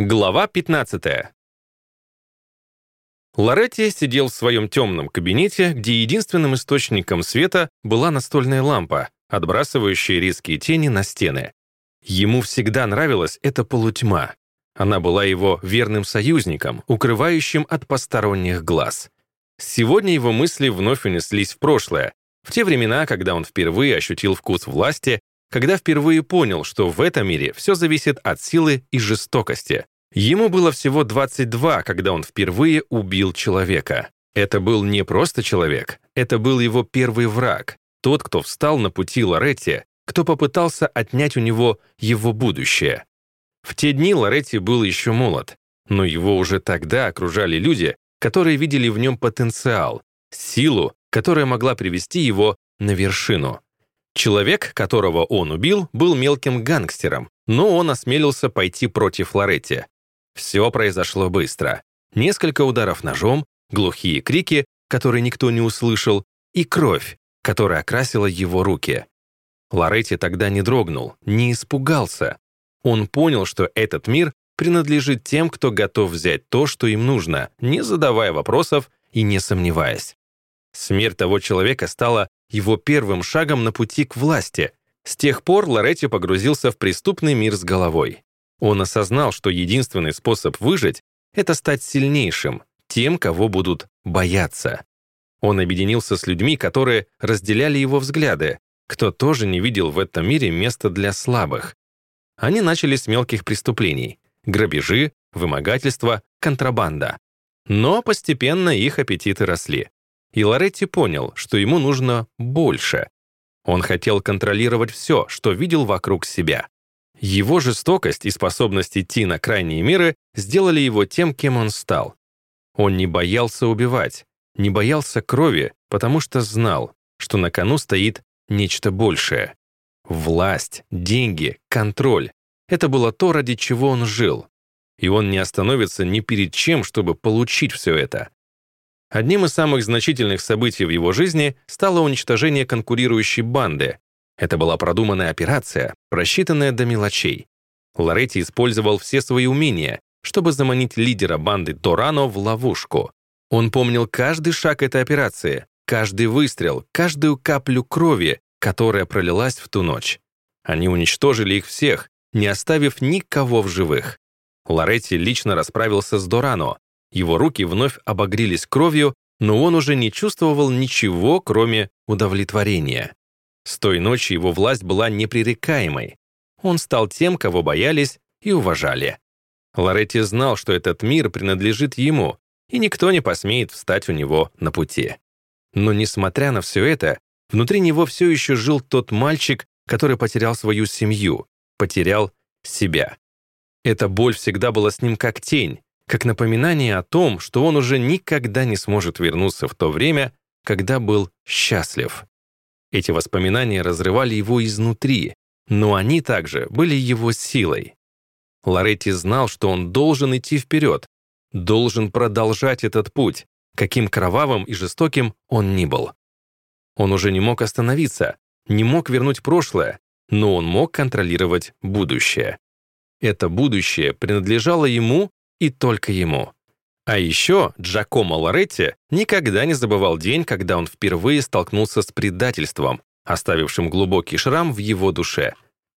Глава 15. Лоретти сидел в своем темном кабинете, где единственным источником света была настольная лампа, отбрасывающая резкие тени на стены. Ему всегда нравилась эта полутьма. Она была его верным союзником, укрывающим от посторонних глаз. Сегодня его мысли вновь унеслись в прошлое, в те времена, когда он впервые ощутил вкус власти когда впервые понял, что в этом мире все зависит от силы и жестокости. Ему было всего 22, когда он впервые убил человека. Это был не просто человек, это был его первый враг, тот, кто встал на пути Лоретти, кто попытался отнять у него его будущее. В те дни Лоретти был еще молод, но его уже тогда окружали люди, которые видели в нем потенциал, силу, которая могла привести его на вершину. Человек, которого он убил, был мелким гангстером, но он осмелился пойти против Лоретти. Все произошло быстро. Несколько ударов ножом, глухие крики, которые никто не услышал, и кровь, которая окрасила его руки. Лоретти тогда не дрогнул, не испугался. Он понял, что этот мир принадлежит тем, кто готов взять то, что им нужно, не задавая вопросов и не сомневаясь. Смерть того человека стала его первым шагом на пути к власти. С тех пор Лоретти погрузился в преступный мир с головой. Он осознал, что единственный способ выжить — это стать сильнейшим, тем, кого будут бояться. Он объединился с людьми, которые разделяли его взгляды, кто тоже не видел в этом мире места для слабых. Они начали с мелких преступлений — грабежи, вымогательства, контрабанда. Но постепенно их аппетиты росли. И Лоретти понял, что ему нужно больше. Он хотел контролировать все, что видел вокруг себя. Его жестокость и способность идти на крайние меры сделали его тем, кем он стал. Он не боялся убивать, не боялся крови, потому что знал, что на кону стоит нечто большее. Власть, деньги, контроль — это было то, ради чего он жил. И он не остановится ни перед чем, чтобы получить все это. Одним из самых значительных событий в его жизни стало уничтожение конкурирующей банды. Это была продуманная операция, просчитанная до мелочей. Лоретти использовал все свои умения, чтобы заманить лидера банды Торано в ловушку. Он помнил каждый шаг этой операции, каждый выстрел, каждую каплю крови, которая пролилась в ту ночь. Они уничтожили их всех, не оставив никого в живых. Лоретти лично расправился с Дорано, его руки вновь обогрелись кровью, но он уже не чувствовал ничего, кроме удовлетворения. С той ночи его власть была непререкаемой. Он стал тем, кого боялись и уважали. Лоретти знал, что этот мир принадлежит ему, и никто не посмеет встать у него на пути. Но несмотря на все это, внутри него все еще жил тот мальчик, который потерял свою семью, потерял себя. Эта боль всегда была с ним как тень, как напоминание о том, что он уже никогда не сможет вернуться в то время, когда был счастлив. Эти воспоминания разрывали его изнутри, но они также были его силой. Лоретти знал, что он должен идти вперед, должен продолжать этот путь, каким кровавым и жестоким он ни был. Он уже не мог остановиться, не мог вернуть прошлое, но он мог контролировать будущее. Это будущее принадлежало ему и только ему. А еще Джакомо Лоретти никогда не забывал день, когда он впервые столкнулся с предательством, оставившим глубокий шрам в его душе.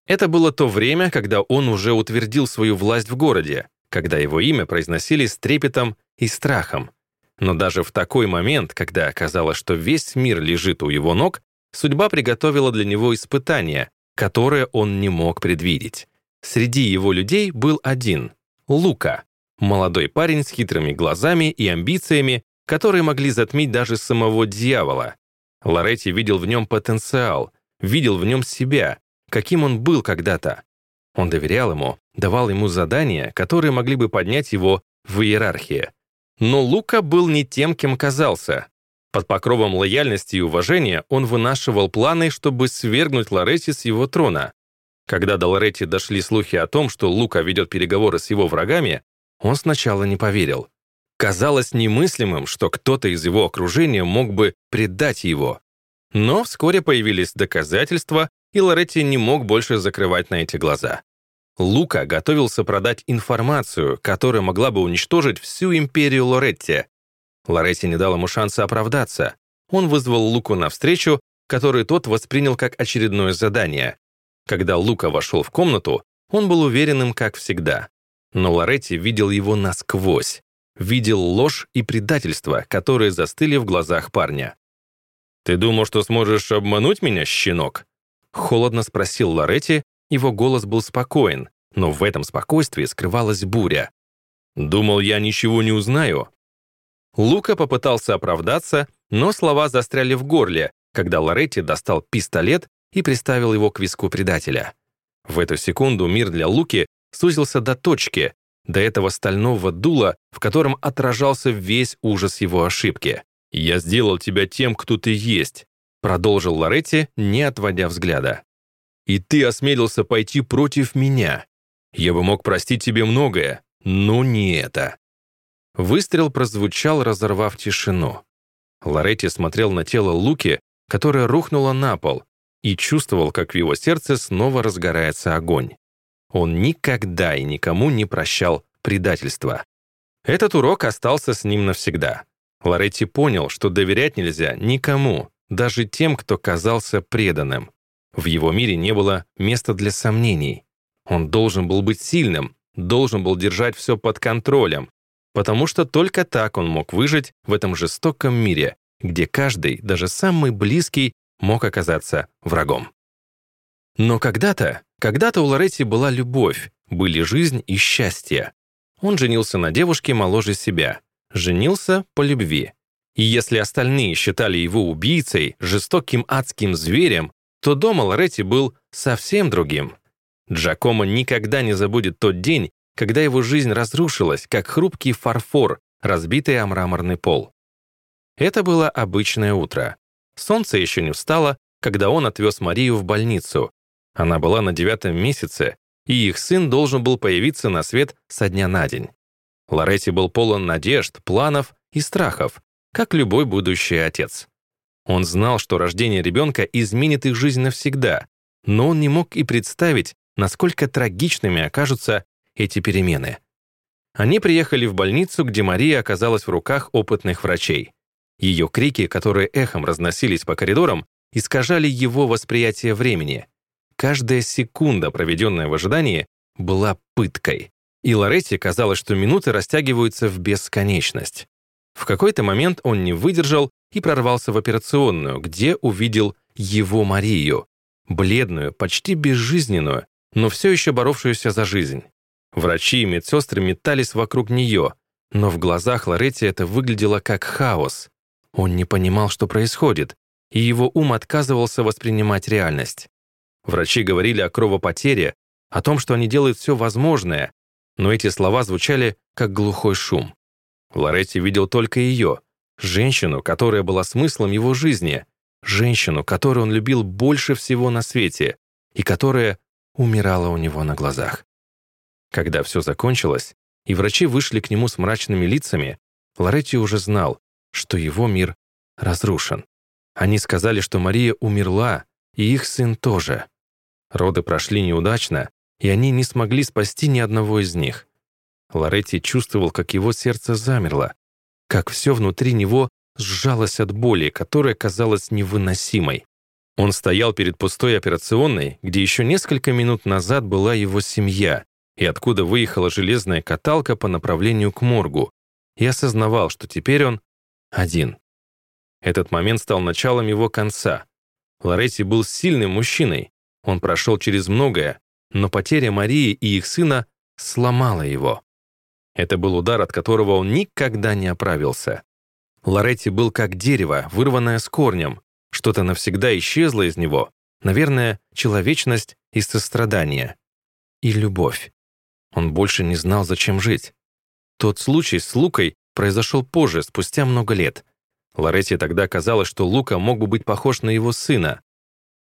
Это было то время, когда он уже утвердил свою власть в городе, когда его имя произносили с трепетом и страхом. Но даже в такой момент, когда оказалось, что весь мир лежит у его ног, судьба приготовила для него испытание, которое он не мог предвидеть. Среди его людей был один — Лука, Молодой парень с хитрыми глазами и амбициями, которые могли затмить даже самого дьявола. Лоретти видел в нем потенциал, видел в нем себя, каким он был когда-то. Он доверял ему, давал ему задания, которые могли бы поднять его в иерархии. Но Лука был не тем, кем казался. Под покровом лояльности и уважения он вынашивал планы, чтобы свергнуть Лоретти с его трона. Когда до Лоретти дошли слухи о том, что Лука ведет переговоры с его врагами, он сначала не поверил. Казалось немыслимым, что кто-то из его окружения мог бы предать его. Но вскоре появились доказательства, и Лоретти не мог больше закрывать на эти глаза. Лука готовился продать информацию, которая могла бы уничтожить всю империю Лоретти. Лоретти не дал ему шанса оправдаться. Он вызвал Луку на встречу, которую тот воспринял как очередное задание. Когда Лука вошел в комнату, он был уверенным, как всегда. Но Лоретти видел его насквозь. Видел ложь и предательство, которые застыли в глазах парня. «Ты думал, что сможешь обмануть меня, щенок?» Холодно спросил Лоретти, его голос был спокоен, но в этом спокойствии скрывалась буря. «Думал, я ничего не узнаю?» Лука попытался оправдаться, но слова застряли в горле, когда Лоретти достал пистолет и приставил его к виску предателя. В эту секунду мир для Луки сузился до точки, до этого стального дула, в котором отражался весь ужас его ошибки. «Я сделал тебя тем, кто ты есть», продолжил Лоретти, не отводя взгляда. «И ты осмелился пойти против меня. Я бы мог простить тебе многое, но не это». Выстрел прозвучал, разорвав тишину. Лоретти смотрел на тело Луки, которое рухнуло на пол, и чувствовал, как в его сердце снова разгорается огонь. Он никогда и никому не прощал предательства. Этот урок остался с ним навсегда. Лоретти понял, что доверять нельзя никому, даже тем, кто казался преданным. В его мире не было места для сомнений. Он должен был быть сильным, должен был держать все под контролем, потому что только так он мог выжить в этом жестоком мире, где каждый, даже самый близкий, мог оказаться врагом. Но когда-то, когда-то у Лоретти была любовь, были жизнь и счастье. Он женился на девушке моложе себя, женился по любви. И если остальные считали его убийцей, жестоким адским зверем, то дома Лоретти был совсем другим. Джакомо никогда не забудет тот день, когда его жизнь разрушилась, как хрупкий фарфор, разбитый о мраморный пол. Это было обычное утро. Солнце еще не встало, когда он отвез Марию в больницу. Она была на девятом месяце, и их сын должен был появиться на свет со дня на день. Лоретти был полон надежд, планов и страхов, как любой будущий отец. Он знал, что рождение ребенка изменит их жизнь навсегда, но он не мог и представить, насколько трагичными окажутся эти перемены. Они приехали в больницу, где Мария оказалась в руках опытных врачей. Ее крики, которые эхом разносились по коридорам, искажали его восприятие времени. Каждая секунда, проведенная в ожидании, была пыткой. И Лоретти казалось, что минуты растягиваются в бесконечность. В какой-то момент он не выдержал и прорвался в операционную, где увидел его Марию, бледную, почти безжизненную, но все еще боровшуюся за жизнь. Врачи и медсестры метались вокруг нее, но в глазах Лоретти это выглядело как хаос. Он не понимал, что происходит, и его ум отказывался воспринимать реальность. Врачи говорили о кровопотере, о том, что они делают все возможное, но эти слова звучали как глухой шум. Лоретти видел только ее, женщину, которая была смыслом его жизни, женщину, которую он любил больше всего на свете и которая умирала у него на глазах. Когда все закончилось, и врачи вышли к нему с мрачными лицами, Лоретти уже знал, что его мир разрушен. Они сказали, что Мария умерла, и их сын тоже. Роды прошли неудачно, и они не смогли спасти ни одного из них. Лоретти чувствовал, как его сердце замерло, как все внутри него сжалось от боли, которая казалась невыносимой. Он стоял перед пустой операционной, где еще несколько минут назад была его семья, и откуда выехала железная каталка по направлению к моргу, и осознавал, что теперь он один. Этот момент стал началом его конца. Лоретти был сильным мужчиной, он прошел через многое, но потеря Марии и их сына сломала его. Это был удар, от которого он никогда не оправился. Лоретти был как дерево, вырванное с корнем. Что-то навсегда исчезло из него. Наверное, человечность и сострадание. И любовь. Он больше не знал, зачем жить. Тот случай с Лукой произошел позже, спустя много лет. Лоретти тогда казалось, что Лука мог бы быть похож на его сына.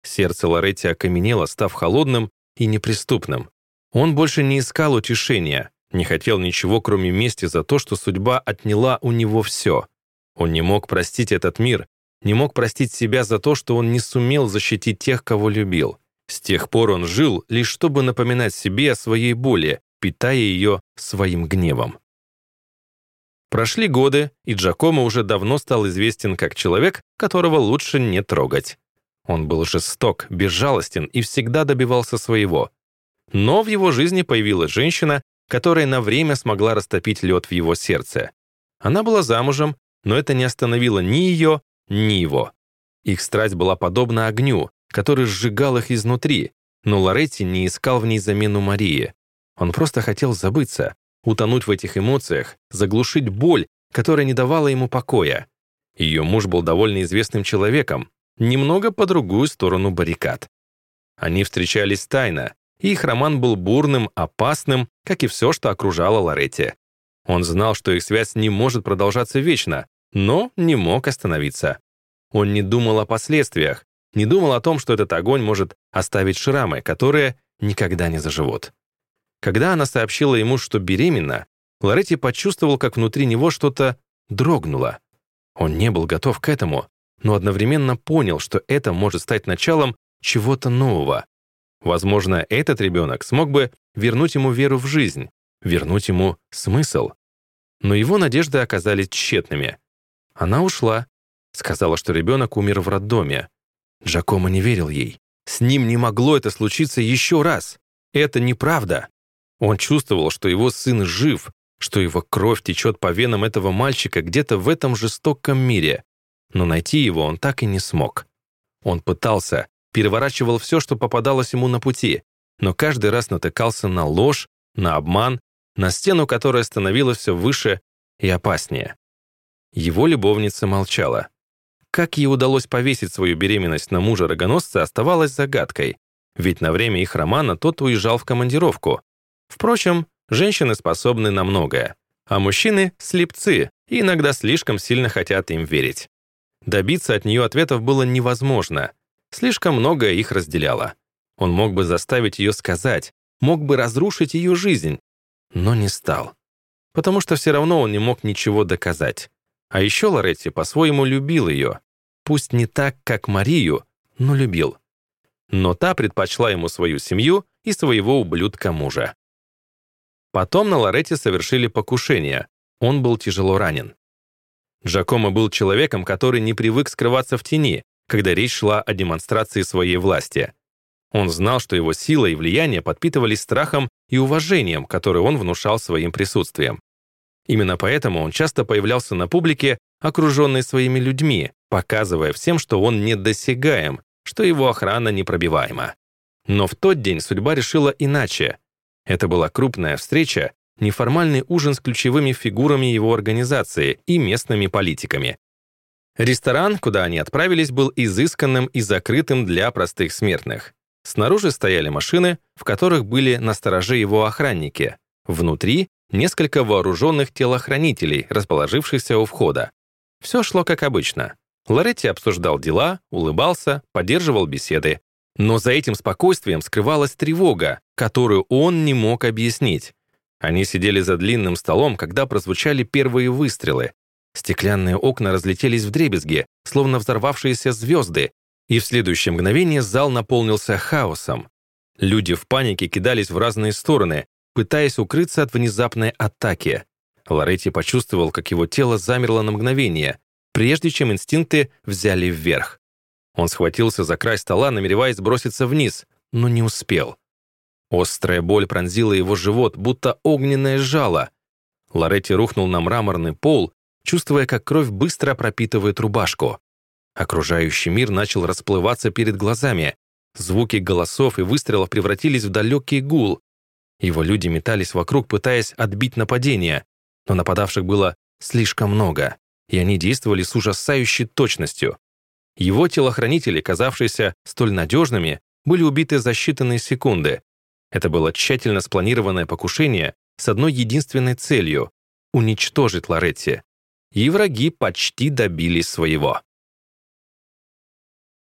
Сердце Лоретти окаменело, став холодным и неприступным. Он больше не искал утешения, не хотел ничего, кроме мести за то, что судьба отняла у него все. Он не мог простить этот мир, не мог простить себя за то, что он не сумел защитить тех, кого любил. С тех пор он жил, лишь чтобы напоминать себе о своей боли, питая ее своим гневом. Прошли годы, и Джакомо уже давно стал известен как человек, которого лучше не трогать. Он был жесток, безжалостен и всегда добивался своего. Но в его жизни появилась женщина, которая на время смогла растопить лед в его сердце. Она была замужем, но это не остановило ни ее, ни его. Их страсть была подобна огню, который сжигал их изнутри, но Лоретти не искал в ней замену Марии. Он просто хотел забыться, утонуть в этих эмоциях, заглушить боль, которая не давала ему покоя. Ее муж был довольно известным человеком, немного по другую сторону баррикад. Они встречались тайно, и их роман был бурным, опасным, как и все, что окружало Лоретти. Он знал, что их связь не может продолжаться вечно, но не мог остановиться. Он не думал о последствиях, не думал о том, что этот огонь может оставить шрамы, которые никогда не заживут. Когда она сообщила ему, что беременна, Лоретти почувствовал, как внутри него что-то дрогнуло. Он не был готов к этому, но одновременно понял, что это может стать началом чего-то нового. Возможно, этот ребенок смог бы вернуть ему веру в жизнь, вернуть ему смысл. Но его надежды оказались тщетными. Она ушла, сказала, что ребенок умер в роддоме. Джакомо не верил ей. С ним не могло это случиться еще раз. Это неправда. Он чувствовал, что его сын жив, что его кровь течет по венам этого мальчика где-то в этом жестоком мире. Но найти его он так и не смог. Он пытался, переворачивал все, что попадалось ему на пути, но каждый раз натыкался на ложь, на обман, на стену, которая становилась все выше и опаснее. Его любовница молчала. Как ей удалось повесить свою беременность на мужа-рогоносца, оставалось загадкой, ведь на время их романа тот уезжал в командировку, Впрочем, женщины способны на многое, а мужчины — слепцы и иногда слишком сильно хотят им верить. Добиться от нее ответов было невозможно. Слишком многое их разделяло. Он мог бы заставить ее сказать, мог бы разрушить ее жизнь, но не стал. Потому что все равно он не мог ничего доказать. А еще Лоретти по-своему любил ее. Пусть не так, как Марию, но любил. Но та предпочла ему свою семью и своего ублюдка мужа. Потом на Лоретте совершили покушение. Он был тяжело ранен. Джакомо был человеком, который не привык скрываться в тени, когда речь шла о демонстрации своей власти. Он знал, что его сила и влияние подпитывались страхом и уважением, которое он внушал своим присутствием. Именно поэтому он часто появлялся на публике, окруженный своими людьми, показывая всем, что он недосягаем, что его охрана непробиваема. Но в тот день судьба решила иначе. Это была крупная встреча, неформальный ужин с ключевыми фигурами его организации и местными политиками. Ресторан, куда они отправились, был изысканным и закрытым для простых смертных. Снаружи стояли машины, в которых были на стороже его охранники. Внутри — несколько вооруженных телохранителей, расположившихся у входа. Все шло как обычно. Лоретти обсуждал дела, улыбался, поддерживал беседы. Но за этим спокойствием скрывалась тревога, которую он не мог объяснить. Они сидели за длинным столом, когда прозвучали первые выстрелы. Стеклянные окна разлетелись в дребезги, словно взорвавшиеся звезды, и в следующее мгновение зал наполнился хаосом. Люди в панике кидались в разные стороны, пытаясь укрыться от внезапной атаки. Лоретти почувствовал, как его тело замерло на мгновение, прежде чем инстинкты взяли вверх. Он схватился за край стола, намереваясь броситься вниз, но не успел. Острая боль пронзила его живот, будто огненное жало. Лоретти рухнул на мраморный пол, чувствуя, как кровь быстро пропитывает рубашку. Окружающий мир начал расплываться перед глазами. Звуки голосов и выстрелов превратились в далекий гул. Его люди метались вокруг, пытаясь отбить нападение, но нападавших было слишком много, и они действовали с ужасающей точностью. Его телохранители, казавшиеся столь надежными, были убиты за считанные секунды. Это было тщательно спланированное покушение с одной единственной целью — уничтожить Лоретти. И враги почти добились своего.